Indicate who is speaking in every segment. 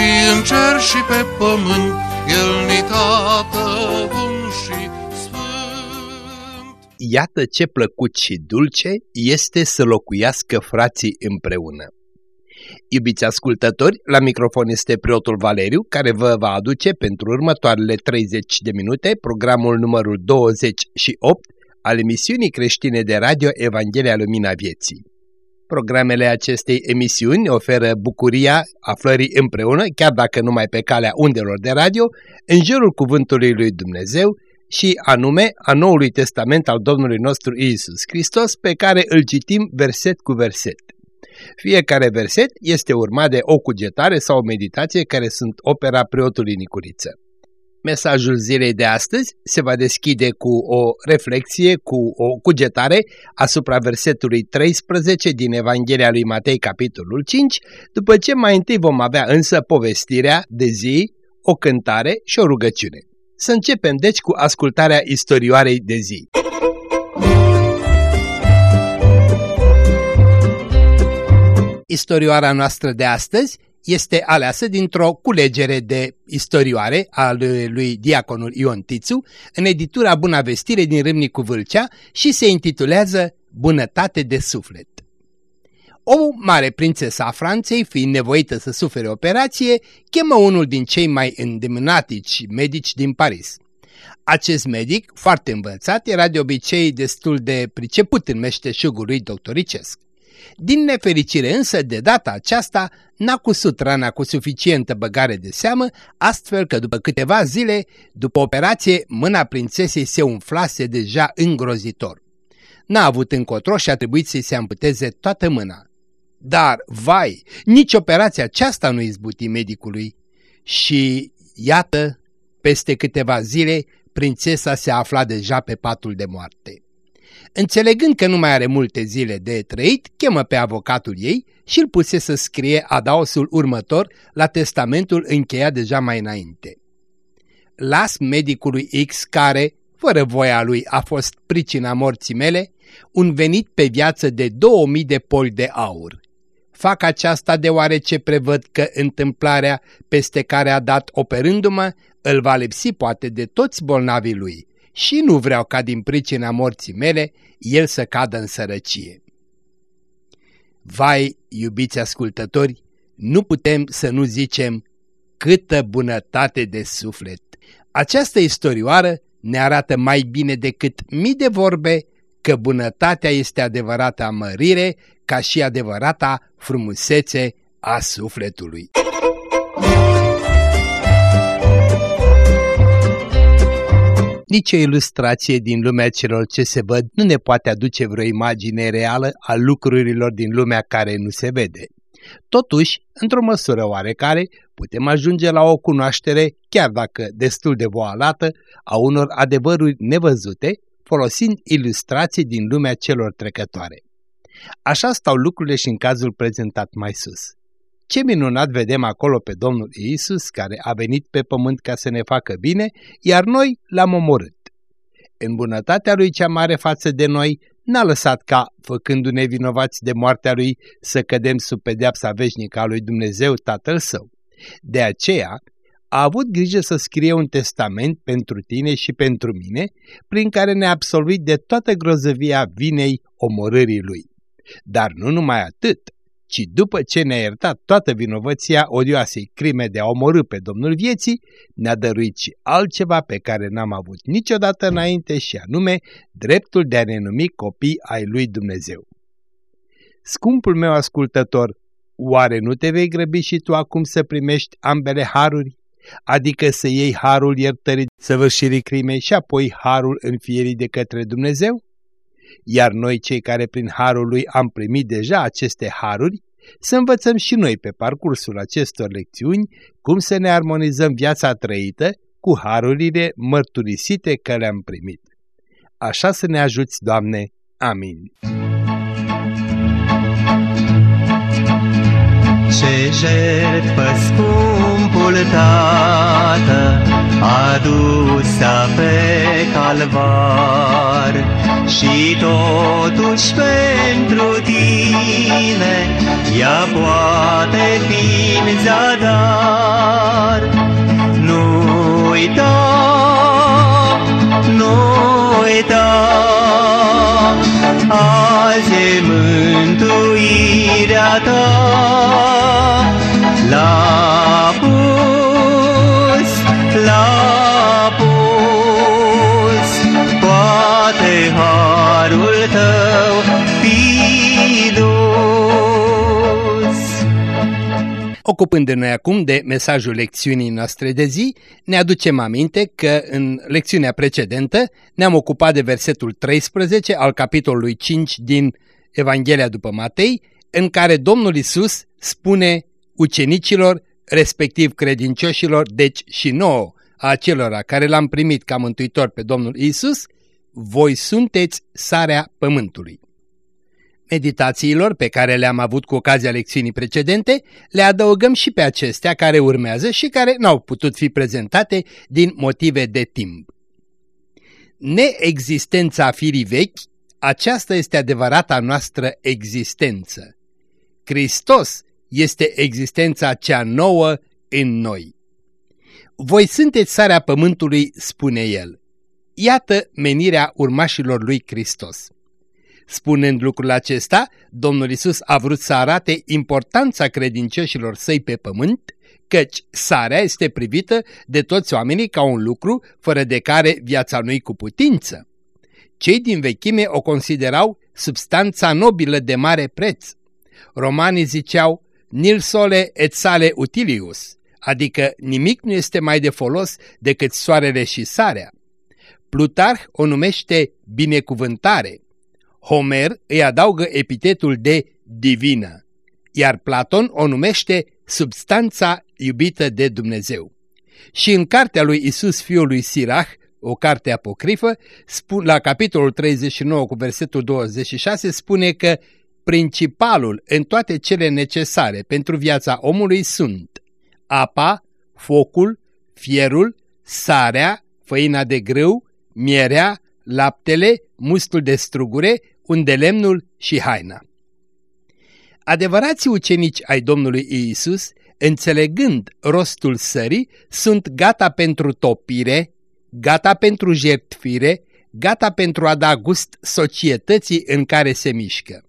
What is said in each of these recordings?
Speaker 1: și în cer și pe pământ, El ni tată bun și sfânt.
Speaker 2: Iată ce plăcut și dulce este să locuiască frații împreună. Iubiți ascultători, la microfon este preotul Valeriu, care vă va aduce pentru următoarele 30 de minute programul numărul 28 al emisiunii creștine de radio Evanghelia Lumina Vieții. Programele acestei emisiuni oferă bucuria aflării împreună, chiar dacă numai pe calea undelor de radio, în jurul cuvântului lui Dumnezeu și anume a Noului Testament al Domnului nostru Isus Hristos, pe care îl citim verset cu verset. Fiecare verset este urmat de o cugetare sau o meditație care sunt opera preotului Nicuriță. Mesajul zilei de astăzi se va deschide cu o reflexie, cu o cugetare asupra versetului 13 din Evanghelia lui Matei, capitolul 5, după ce mai întâi vom avea însă povestirea de zi, o cântare și o rugăciune. Să începem deci cu ascultarea istorioarei de zi. Istorioara noastră de astăzi este aleasă dintr-o culegere de istorioare a lui, lui diaconul Ion Tițu în editura Buna Vestire din Râmnicu Vâlcea și se intitulează Bunătate de suflet. O mare prințesă a Franței, fiind nevoită să sufere operație, chemă unul din cei mai îndemânatici medici din Paris. Acest medic, foarte învățat, era de obicei destul de priceput în meșteșugul lui doctoricesc. Din nefericire însă, de data aceasta, n-a cusut rana cu suficientă băgare de seamă, astfel că după câteva zile, după operație, mâna prințesei se umflase deja îngrozitor. N-a avut încotro și a trebuit să-i se amputeze toată mâna. Dar, vai, nici operația aceasta nu izbuti medicului. Și, iată, peste câteva zile, prințesa se afla deja pe patul de moarte. Înțelegând că nu mai are multe zile de trăit, chemă pe avocatul ei și îl puse să scrie adaosul următor la testamentul încheiat deja mai înainte. Las medicului X care, fără voia lui, a fost pricina morții mele, un venit pe viață de 2000 de poli de aur. Fac aceasta deoarece prevăd că întâmplarea peste care a dat operându-mă îl va lipsi poate de toți bolnavii lui și nu vreau ca din pricina morții mele el să cadă în sărăcie. Vai, iubiți ascultători, nu putem să nu zicem câtă bunătate de suflet. Această istorioară ne arată mai bine decât mii de vorbe că bunătatea este adevărata mărire ca și adevărata frumusețe a sufletului. Nici o ilustrație din lumea celor ce se văd nu ne poate aduce vreo imagine reală a lucrurilor din lumea care nu se vede. Totuși, într-o măsură oarecare, putem ajunge la o cunoaștere, chiar dacă destul de voalată, a unor adevăruri nevăzute, folosind ilustrații din lumea celor trecătoare. Așa stau lucrurile și în cazul prezentat mai sus. Ce minunat vedem acolo pe Domnul Iisus care a venit pe pământ ca să ne facă bine, iar noi l-am omorât. În bunătatea lui cea mare față de noi, n-a lăsat ca, făcându-ne vinovați de moartea lui, să cădem sub pedeapsa veșnică a lui Dumnezeu Tatăl Său. De aceea, a avut grijă să scrie un testament pentru tine și pentru mine, prin care ne-a absolvit de toată grozăvia vinei omorârii lui. Dar nu numai atât, ci după ce ne-a iertat toată vinovăția odioasei crime de a omorâ pe Domnul vieții, ne-a dăruit și altceva pe care n-am avut niciodată înainte și anume dreptul de a ne numi copii ai lui Dumnezeu. Scumpul meu ascultător, oare nu te vei grăbi și tu acum să primești ambele haruri? Adică să iei harul iertării săvârșirii crimei și apoi harul înfierii de către Dumnezeu? Iar noi cei care prin harul lui am primit deja aceste haruri, să învățăm și noi pe parcursul acestor lecțiuni cum să ne armonizăm viața trăită cu harurile mărturisite că le-am primit. Așa să ne ajuți, Doamne! Amin.
Speaker 3: Ce jertfă scumpul Tată adusă pe calvar și totuși pentru tine ea poate fi în zadar. Nu uita, nu uita, azi e mântuirea ta.
Speaker 2: Ocupându-ne acum de mesajul lecțiunii noastre de zi, ne aducem aminte că în lecțiunea precedentă ne-am ocupat de versetul 13 al capitolului 5 din Evanghelia după Matei, în care Domnul Isus spune ucenicilor, respectiv credincioșilor, deci și nouă, a acelora care l-am primit ca mântuitor pe Domnul Isus, voi sunteți sarea pământului. Meditațiilor pe care le-am avut cu ocazia lecțiunii precedente, le adăugăm și pe acestea care urmează și care n-au putut fi prezentate din motive de timp. Neexistența firii vechi, aceasta este adevărata noastră existență. Hristos este existența cea nouă în noi. Voi sunteți sarea pământului, spune el. Iată menirea urmașilor lui Hristos. Spunând lucrul acesta, Domnul Isus a vrut să arate importanța credincioșilor săi pe pământ, căci sarea este privită de toți oamenii ca un lucru fără de care viața nu-i cu putință. Cei din vechime o considerau substanța nobilă de mare preț. Romanii ziceau, nil sole et sale utilius, adică nimic nu este mai de folos decât soarele și sarea. Plutarh o numește binecuvântare. Homer îi adaugă epitetul de divină, iar Platon o numește substanța iubită de Dumnezeu. Și în cartea lui Isus fiul lui Sirach, o carte apocrifă, la capitolul 39 cu versetul 26 spune că principalul în toate cele necesare pentru viața omului sunt apa, focul, fierul, sarea, făina de grâu, mierea, laptele, mustul de strugure, undelemnul și haina. Adevărații ucenici ai Domnului Iisus, înțelegând rostul sării, sunt gata pentru topire, gata pentru jertfire, gata pentru a da gust societății în care se mișcă.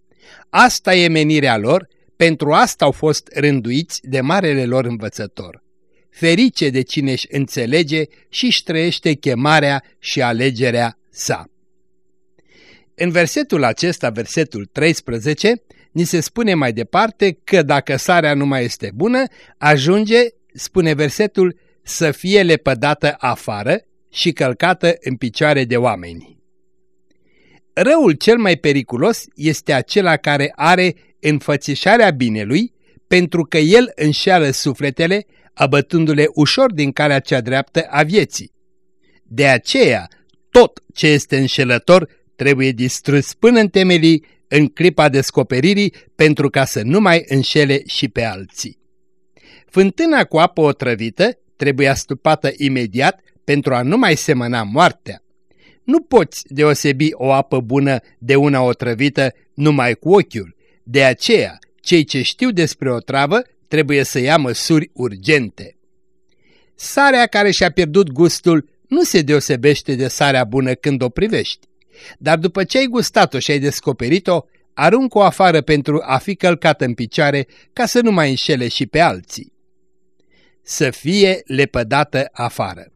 Speaker 2: Asta e menirea lor, pentru asta au fost rânduiți de marele lor învățător. Ferice de cine își înțelege și își trăiește chemarea și alegerea sa. În versetul acesta, versetul 13, ni se spune mai departe că dacă sarea nu mai este bună, ajunge, spune versetul, să fie lepădată afară și călcată în picioare de oameni. Răul cel mai periculos este acela care are înfățișarea binelui, pentru că el înșeală sufletele, abătându-le ușor din calea cea dreaptă a vieții. De aceea, tot ce este înșelător trebuie distrus până în temelii în clipa descoperirii pentru ca să nu mai înșele și pe alții. Fântâna cu apă otrăvită trebuie astupată imediat pentru a nu mai semăna moartea. Nu poți deosebi o apă bună de una otrăvită numai cu ochiul. De aceea, cei ce știu despre o travă trebuie să ia măsuri urgente. Sarea care și-a pierdut gustul nu se deosebește de sarea bună când o privești. Dar după ce ai gustat-o și ai descoperit-o, aruncă-o afară pentru a fi călcată în picioare ca să nu mai înșele și pe alții. Să fie lepădată afară.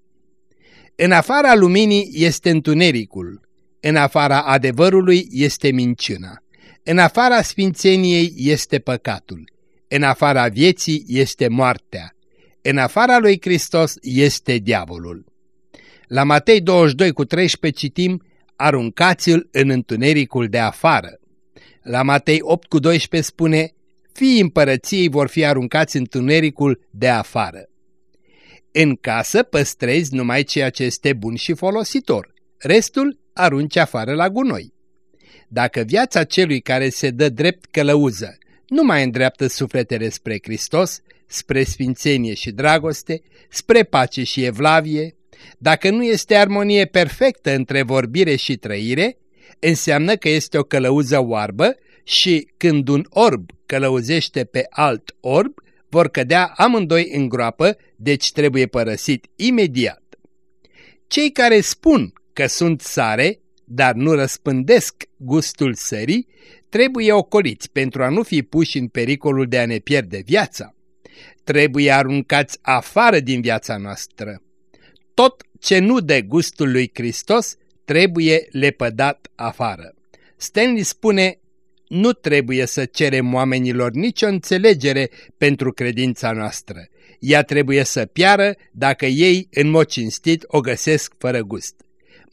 Speaker 2: În afara luminii este întunericul, în afara adevărului este minciuna, în afara sfințeniei este păcatul, în afara vieții este moartea, în afara lui Hristos este diavolul. La Matei 22 cu 13 citim, aruncați-l în întunericul de afară. La Matei 8 cu 12 spune, fiii împărăției vor fi aruncați în tunericul de afară. În casă păstrezi numai ceea ce este bun și folositor, restul arunci afară la gunoi. Dacă viața celui care se dă drept călăuză nu mai îndreaptă sufletele spre Hristos, spre sfințenie și dragoste, spre pace și evlavie, dacă nu este armonie perfectă între vorbire și trăire, înseamnă că este o călăuză oarbă și când un orb călăuzește pe alt orb, vor cădea amândoi în groapă, deci trebuie părăsit imediat. Cei care spun că sunt sare, dar nu răspândesc gustul sării, trebuie ocoliți pentru a nu fi puși în pericolul de a ne pierde viața. Trebuie aruncați afară din viața noastră. Tot ce nu de gustul lui Hristos trebuie lepădat afară. Stanley spune, nu trebuie să cerem oamenilor nicio înțelegere pentru credința noastră. Ea trebuie să piară dacă ei, în mod cinstit, o găsesc fără gust.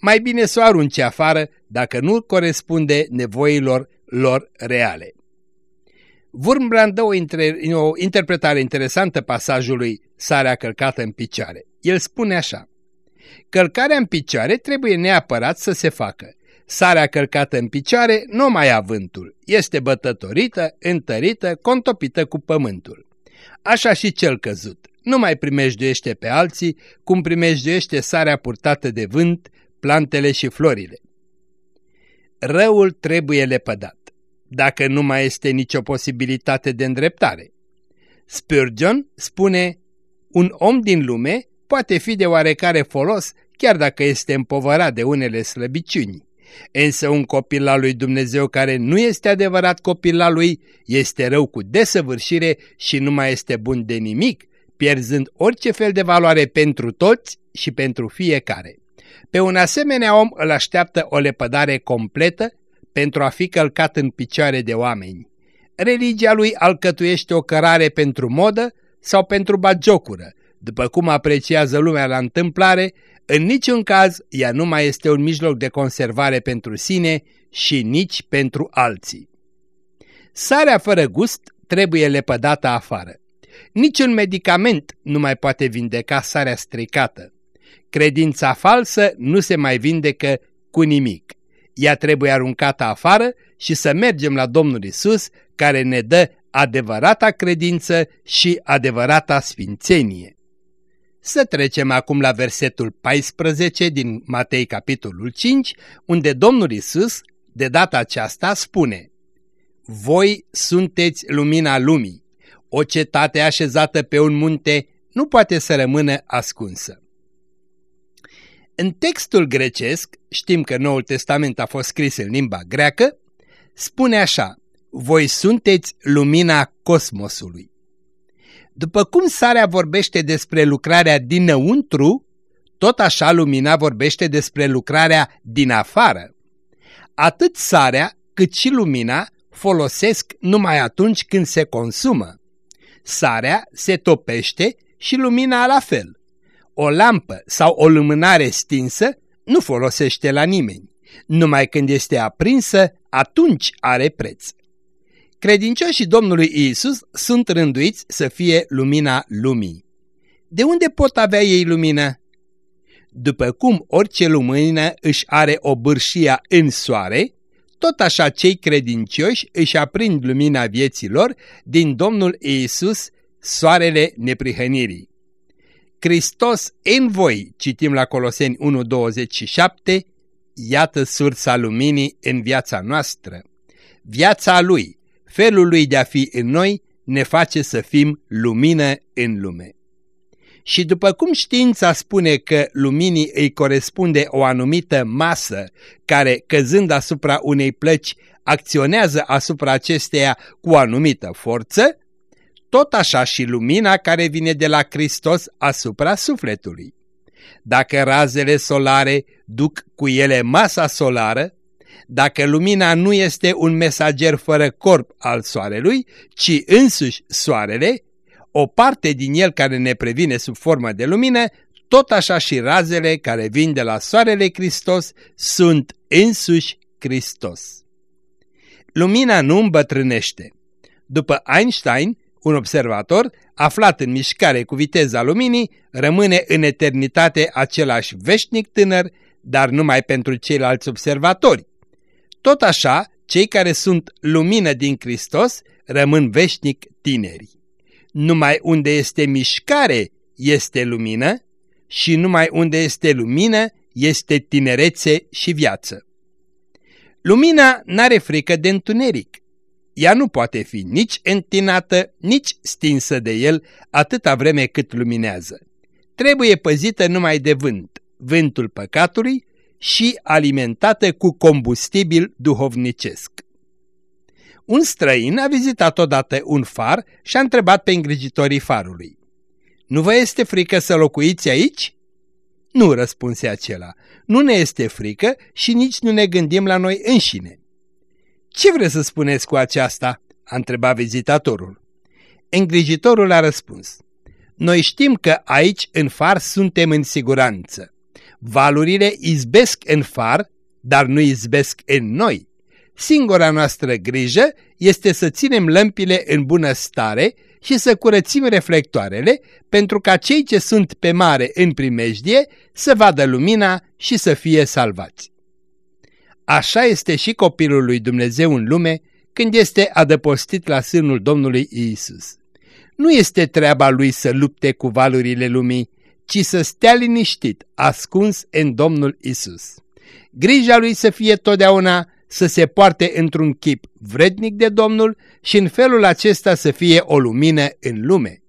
Speaker 2: Mai bine să o arunce afară dacă nu corespunde nevoilor lor reale. Wurmbrand dă o, o interpretare interesantă pasajului Sarea călcată în picioare. El spune așa, Călcarea în picioare trebuie neapărat să se facă. Sarea călcată în picioare nu mai a vântul, este bătătorită, întărită, contopită cu pământul. Așa și cel căzut, nu mai primejduiește pe alții cum primejduiește sarea purtată de vânt, plantele și florile. Răul trebuie lepădat dacă nu mai este nicio posibilitate de îndreptare. Spurgeon spune, un om din lume poate fi de oarecare folos chiar dacă este împovărat de unele slăbiciuni. Însă un copil al lui Dumnezeu care nu este adevărat copil al lui este rău cu desăvârșire și nu mai este bun de nimic, pierzând orice fel de valoare pentru toți și pentru fiecare. Pe un asemenea om îl așteaptă o lepădare completă pentru a fi călcat în picioare de oameni. Religia lui alcătuiește o cărare pentru modă sau pentru bagiocură, după cum apreciază lumea la întâmplare, în niciun caz ea nu mai este un mijloc de conservare pentru sine și nici pentru alții. Sarea fără gust trebuie lepădată afară. Niciun medicament nu mai poate vindeca sarea stricată. Credința falsă nu se mai vindecă cu nimic ea trebuie aruncată afară și să mergem la Domnul Isus, care ne dă adevărata credință și adevărata sfințenie. Să trecem acum la versetul 14 din Matei capitolul 5, unde Domnul Isus, de data aceasta, spune Voi sunteți lumina lumii. O cetate așezată pe un munte nu poate să rămână ascunsă. În textul grecesc, știm că Noul Testament a fost scris în limba greacă, spune așa, voi sunteți lumina cosmosului. După cum sarea vorbește despre lucrarea dinăuntru, tot așa lumina vorbește despre lucrarea din afară. Atât sarea cât și lumina folosesc numai atunci când se consumă. Sarea se topește și lumina la fel. O lampă sau o lumânare stinsă nu folosește la nimeni. Numai când este aprinsă, atunci are preț. Credincioșii Domnului Isus sunt rânduiți să fie lumina lumii. De unde pot avea ei lumină? După cum orice lumină își are o bârșia în soare, tot așa cei credincioși își aprind lumina vieților din Domnul Isus, soarele neprihănirii. Hristos în voi, citim la Coloseni 1.27, iată sursa luminii în viața noastră. Viața Lui, felul Lui de a fi în noi, ne face să fim lumină în lume. Și după cum știința spune că luminii îi corespunde o anumită masă care, căzând asupra unei plăci, acționează asupra acesteia cu o anumită forță, tot așa și lumina care vine de la Hristos asupra sufletului. Dacă razele solare duc cu ele masa solară, dacă lumina nu este un mesager fără corp al soarelui, ci însuși soarele, o parte din el care ne previne sub formă de lumină, tot așa și razele care vin de la soarele Hristos sunt însuși Hristos. Lumina nu îmbătrânește. După Einstein, un observator, aflat în mișcare cu viteza luminii, rămâne în eternitate același veșnic tânăr, dar numai pentru ceilalți observatori. Tot așa, cei care sunt lumină din Hristos rămân veșnic tineri. Numai unde este mișcare este lumină și numai unde este lumină este tinerețe și viață. Lumina n-are frică de întuneric. Ea nu poate fi nici întinată, nici stinsă de el atâta vreme cât luminează. Trebuie păzită numai de vânt, vântul păcatului și alimentată cu combustibil duhovnicesc. Un străin a vizitat odată un far și a întrebat pe îngrijitorii farului. Nu vă este frică să locuiți aici?" Nu, răspunse acela, nu ne este frică și nici nu ne gândim la noi înșine. Ce vreți să spuneți cu aceasta?" a întrebat vizitatorul. Îngrijitorul a răspuns. Noi știm că aici în far suntem în siguranță. Valurile izbesc în far, dar nu izbesc în noi. Singura noastră grijă este să ținem lămpile în bună stare și să curățim reflectoarele pentru ca cei ce sunt pe mare în primejdie să vadă lumina și să fie salvați. Așa este și copilul lui Dumnezeu în lume când este adăpostit la sânul Domnului Isus. Nu este treaba lui să lupte cu valurile lumii, ci să stea liniștit, ascuns în Domnul Isus. Grija lui să fie totdeauna să se poarte într-un chip vrednic de Domnul și în felul acesta să fie o lumină în lume.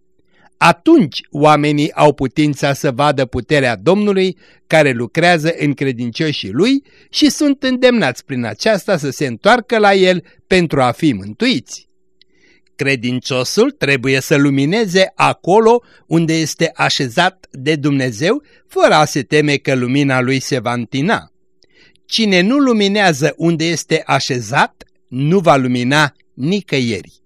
Speaker 2: Atunci oamenii au putința să vadă puterea Domnului care lucrează în credincioșii lui și sunt îndemnați prin aceasta să se întoarcă la el pentru a fi mântuiți. Credinciosul trebuie să lumineze acolo unde este așezat de Dumnezeu, fără a se teme că lumina lui se va întina. Cine nu luminează unde este așezat, nu va lumina nicăieri.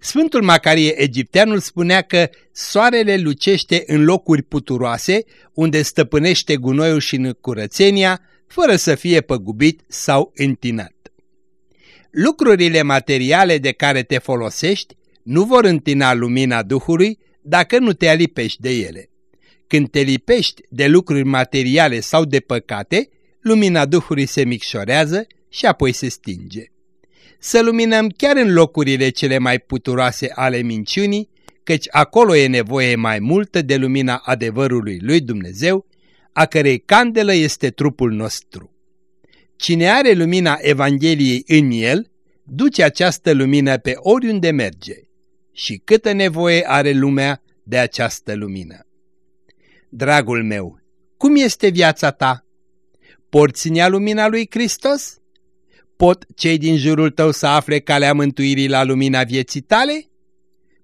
Speaker 2: Sfântul Macarie Egipteanul spunea că soarele lucește în locuri puturoase, unde stăpânește gunoiul și necurățenia, fără să fie păgubit sau întinat. Lucrurile materiale de care te folosești nu vor întina lumina Duhului dacă nu te alipești de ele. Când te lipești de lucruri materiale sau de păcate, lumina Duhului se micșorează și apoi se stinge. Să luminăm chiar în locurile cele mai puturoase ale minciunii, căci acolo e nevoie mai multă de lumina adevărului lui Dumnezeu, a cărei candelă este trupul nostru. Cine are lumina Evangheliei în el, duce această lumină pe oriunde merge. Și câtă nevoie are lumea de această lumină. Dragul meu, cum este viața ta? Porți în ea lumina lui Hristos? Pot cei din jurul tău să afle calea mântuirii la lumina vieții tale?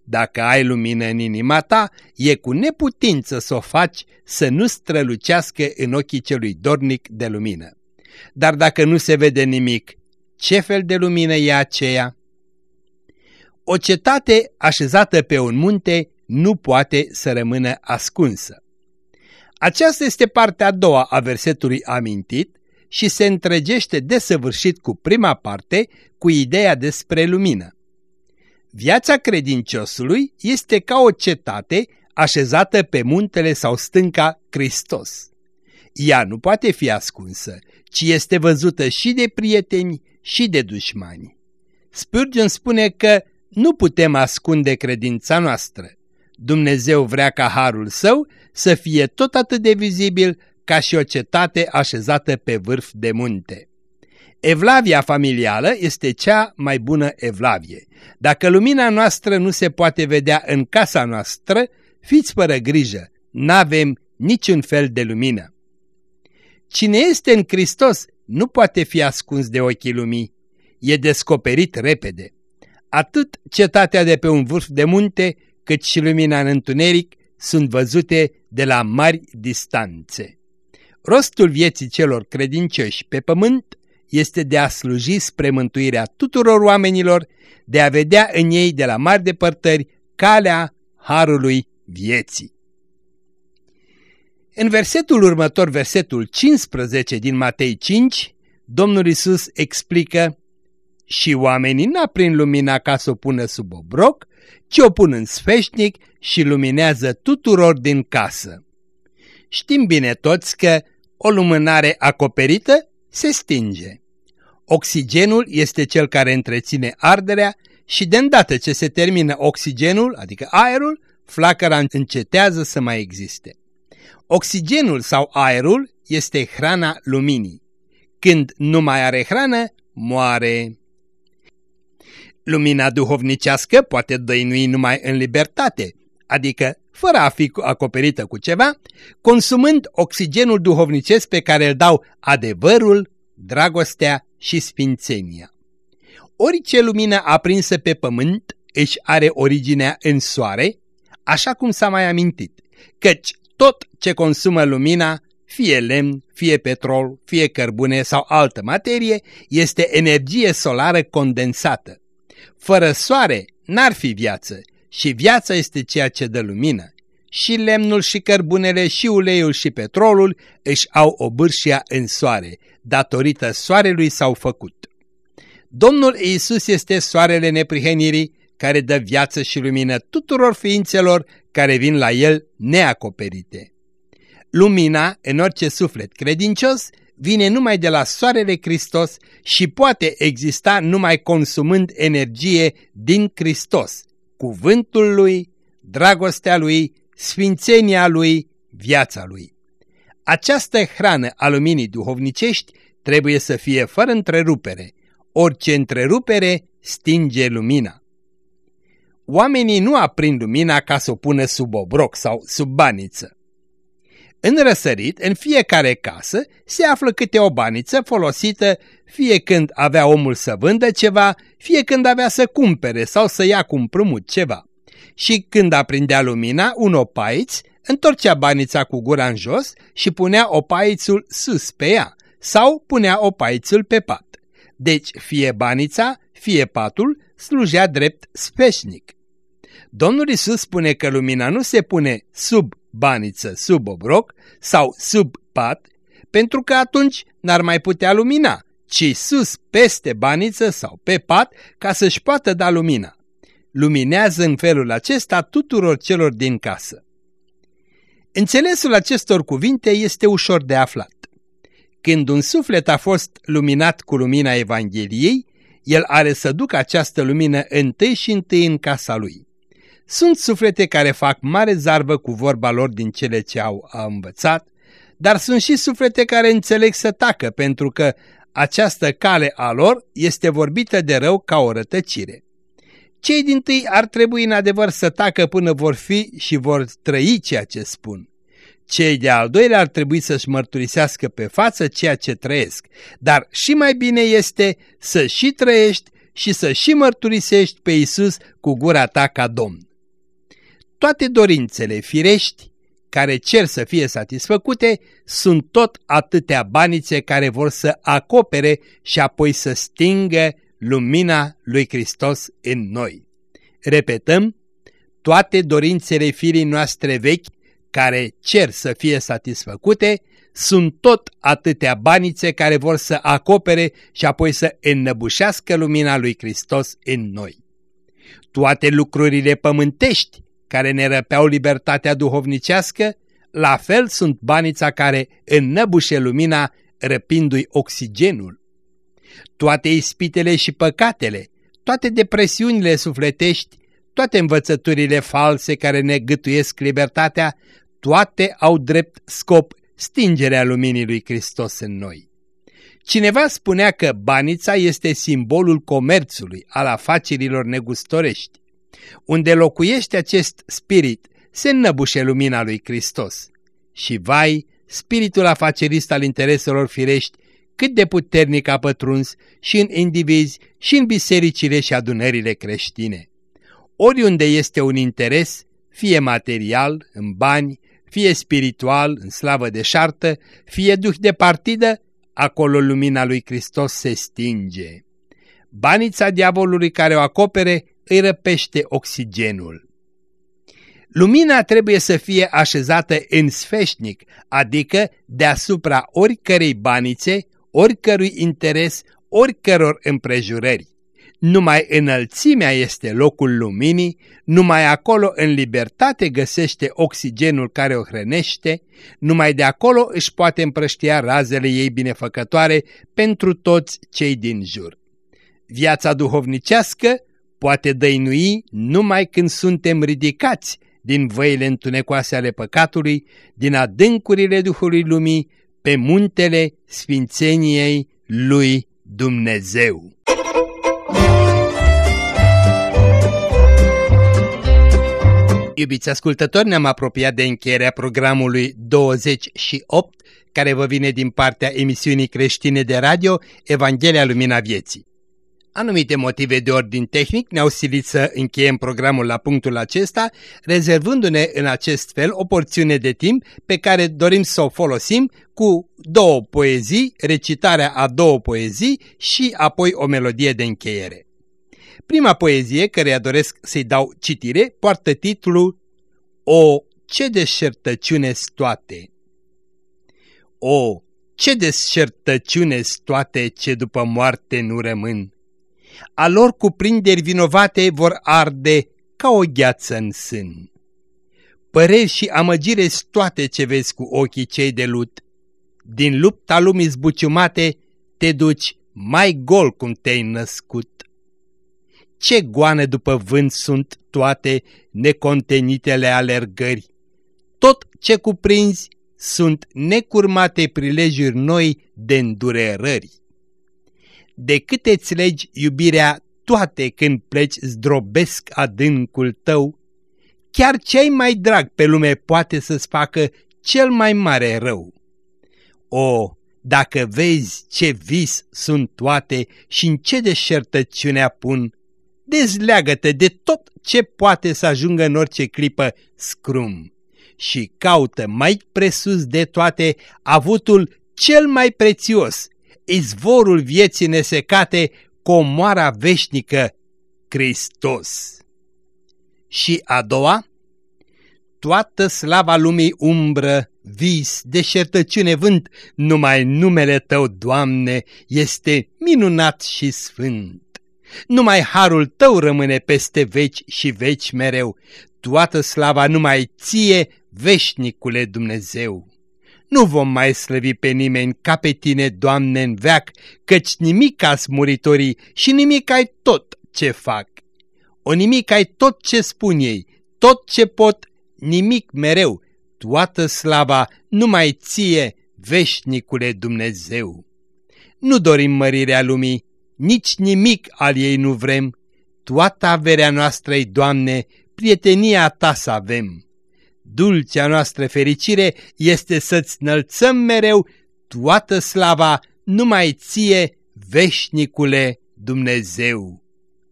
Speaker 2: Dacă ai lumină în inima ta, e cu neputință să o faci să nu strălucească în ochii celui dornic de lumină. Dar dacă nu se vede nimic, ce fel de lumină e aceea? O cetate așezată pe un munte nu poate să rămână ascunsă. Aceasta este partea a doua a versetului amintit și se întregește desăvârșit cu prima parte cu ideea despre lumină. Viața credinciosului este ca o cetate așezată pe muntele sau stânca Hristos. Ea nu poate fi ascunsă, ci este văzută și de prieteni și de dușmani. Spurgeon spune că nu putem ascunde credința noastră. Dumnezeu vrea ca harul său să fie tot atât de vizibil ca și o cetate așezată pe vârf de munte. Evlavia familială este cea mai bună evlavie. Dacă lumina noastră nu se poate vedea în casa noastră, fiți fără grijă, n-avem niciun fel de lumină. Cine este în Hristos nu poate fi ascuns de ochii lumii, e descoperit repede. Atât cetatea de pe un vârf de munte, cât și lumina în întuneric sunt văzute de la mari distanțe. Rostul vieții celor credincioși pe pământ este de a sluji spre mântuirea tuturor oamenilor, de a vedea în ei de la mari depărtări calea harului vieții. În versetul următor, versetul 15 din Matei 5, Domnul Isus explică Și oamenii n-aprind lumina ca să o pună sub obroc, ci o pun în sfeșnic și luminează tuturor din casă. Știm bine toți că o lumânare acoperită se stinge. Oxigenul este cel care întreține arderea și de îndată ce se termină oxigenul, adică aerul, flacăra încetează să mai existe. Oxigenul sau aerul este hrana luminii. Când nu mai are hrană, moare. Lumina duhovnicească poate dăinui numai în libertate, adică fără a fi acoperită cu ceva, consumând oxigenul duhovnicesc pe care îl dau adevărul, dragostea și sfințenia. Orice lumină aprinsă pe pământ își are originea în soare, așa cum s-a mai amintit, căci tot ce consumă lumina, fie lemn, fie petrol, fie cărbune sau altă materie, este energie solară condensată. Fără soare n-ar fi viață și viața este ceea ce dă lumină. Și lemnul și cărbunele și uleiul și petrolul își au obârșia în soare, datorită soarelui s-au făcut. Domnul Iisus este soarele neprihănirii care dă viață și lumină tuturor ființelor care vin la El neacoperite. Lumina, în orice suflet credincios, vine numai de la soarele Hristos și poate exista numai consumând energie din Hristos, cuvântul Lui, dragostea Lui, sfințenia Lui, viața Lui. Această hrană a luminii duhovnicești trebuie să fie fără întrerupere. Orice întrerupere stinge lumina. Oamenii nu aprind lumina ca să o pună sub obroc sau sub baniță. În răsărit, în fiecare casă, se află câte o baniță folosită fie când avea omul să vândă ceva, fie când avea să cumpere sau să ia cu împrumut ceva. Și când aprindea lumina, un opaiț întorcea banița cu gura în jos și punea opaițul sus pe ea sau punea opaițul pe pat. Deci fie banița, fie patul slujea drept sfeșnic. Domnul Isus spune că lumina nu se pune sub baniță, sub obroc sau sub pat, pentru că atunci n-ar mai putea lumina, ci sus peste baniță sau pe pat ca să-și poată da lumina. Luminează în felul acesta tuturor celor din casă. Înțelesul acestor cuvinte este ușor de aflat. Când un suflet a fost luminat cu lumina Evangheliei, el are să ducă această lumină întâi și întâi în casa lui. Sunt suflete care fac mare zarvă cu vorba lor din cele ce au învățat, dar sunt și suflete care înțeleg să tacă pentru că această cale a lor este vorbită de rău ca o rătăcire. Cei din tâi ar trebui în adevăr să tacă până vor fi și vor trăi ceea ce spun. Cei de al doilea ar trebui să-și mărturisească pe față ceea ce trăiesc, dar și mai bine este să și trăiești și să și mărturisești pe Isus cu gura ta ca Domn. Toate dorințele firești care cer să fie satisfăcute sunt tot atâtea banițe care vor să acopere și apoi să stingă lumina lui Hristos în noi. Repetăm, toate dorințele firii noastre vechi care cer să fie satisfăcute sunt tot atâtea banițe care vor să acopere și apoi să înnăbușească lumina lui Hristos în noi. Toate lucrurile pământești care ne răpeau libertatea duhovnicească, la fel sunt banița care înnăbușe lumina răpindu-i oxigenul. Toate ispitele și păcatele, toate depresiunile sufletești, toate învățăturile false care ne gâtuiesc libertatea, toate au drept scop stingerea luminii lui Hristos în noi. Cineva spunea că banița este simbolul comerțului, al afacerilor negustorești. Unde locuiește acest spirit, se înnăbușe lumina lui Hristos. Și vai, spiritul afacerist al intereselor firești, cât de puternic a pătruns și în indivizi și în bisericile și adunările creștine. Oriunde este un interes, fie material, în bani, fie spiritual, în slavă de șartă, fie duh de partidă, acolo lumina lui Hristos se stinge. Banița diavolului care o acopere îi răpește oxigenul. Lumina trebuie să fie așezată în sfeșnic, adică deasupra oricărei banițe, oricărui interes, oricăror împrejurări. Numai înălțimea este locul luminii, numai acolo în libertate găsește oxigenul care o hrănește, numai de acolo își poate împrăștia razele ei binefăcătoare pentru toți cei din jur. Viața duhovnicească poate dăinui numai când suntem ridicați din văile întunecoase ale păcatului, din adâncurile Duhului Lumii, pe muntele Sfințeniei lui Dumnezeu. Iubiți ascultători, ne-am apropiat de încheierea programului 28, care vă vine din partea emisiunii creștine de radio Evanghelia Lumina Vieții. Anumite motive de ordin tehnic ne-au silit să încheiem programul la punctul acesta, rezervându-ne în acest fel o porțiune de timp pe care dorim să o folosim cu două poezii, recitarea a două poezii și apoi o melodie de încheiere. Prima poezie, căreia doresc să-i dau citire, poartă titlul O, ce deșertăciune toate! O, ce deșertăciune toate ce după moarte nu rămân! A lor cuprinderi vinovate vor arde ca o gheață în sân. Păreri și amăgire toate ce vezi cu ochii cei de lut. Din lupta lumii zbuciumate te duci mai gol cum te-ai născut. Ce goane după vânt sunt toate necontenitele alergări. Tot ce cuprinzi sunt necurmate prilejuri noi de îndurerări. De câte îți legi iubirea toate când pleci zdrobesc adâncul tău, chiar cei mai drag pe lume poate să-ți facă cel mai mare rău. O, dacă vezi ce vis sunt toate și în ce deșertăciunea pun, dezleagă-te de tot ce poate să ajungă în orice clipă scrum și caută mai presus de toate avutul cel mai prețios, izvorul vieții nesecate, comoara veșnică, Hristos. Și a doua, toată slava lumii umbră, vis, deșertăciune, vânt, numai numele Tău, Doamne, este minunat și sfânt. Numai harul tău rămâne peste veci și veci mereu, toată slava numai ție, veșnicule Dumnezeu. Nu vom mai slăvi pe nimeni ca pe tine, Doamne, în veac, căci nimic as muritorii și nimic ai tot ce fac. O nimic ai tot ce spun ei, tot ce pot, nimic mereu, toată slava numai ție, veșnicule Dumnezeu. Nu dorim mărirea lumii, nici nimic al ei nu vrem, toată averea noastră Doamne, prietenia Ta să avem. Dulcea noastră fericire este să-ți înălțăm mereu toată slava numai ție, veșnicule Dumnezeu.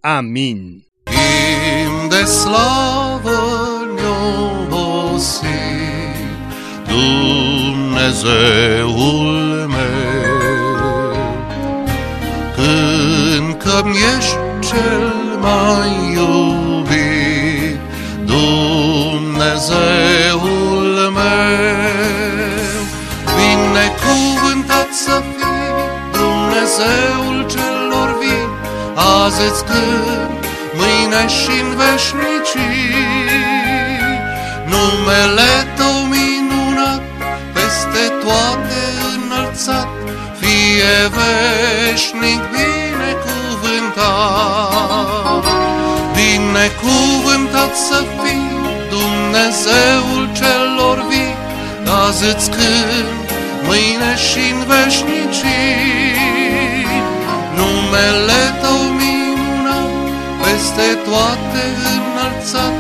Speaker 2: Amin.
Speaker 1: Timp de slavă neobosit, Dumnezeul meu, că-mi ești cel mai iubit, Dumnezeul Dumnezeul celor vii, azi îți cânt, mâine și în veșnicii. Numele Tău minunat, peste toate înălțat, fie veșnic binecuvântat. Binecuvântat să fii Dumnezeul celor vii, azi îți cânt, mâine și în veșnicii. Numele Tău minunat, peste toate înalțat,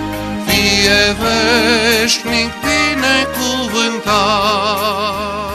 Speaker 1: fie veșnic binecuvântat.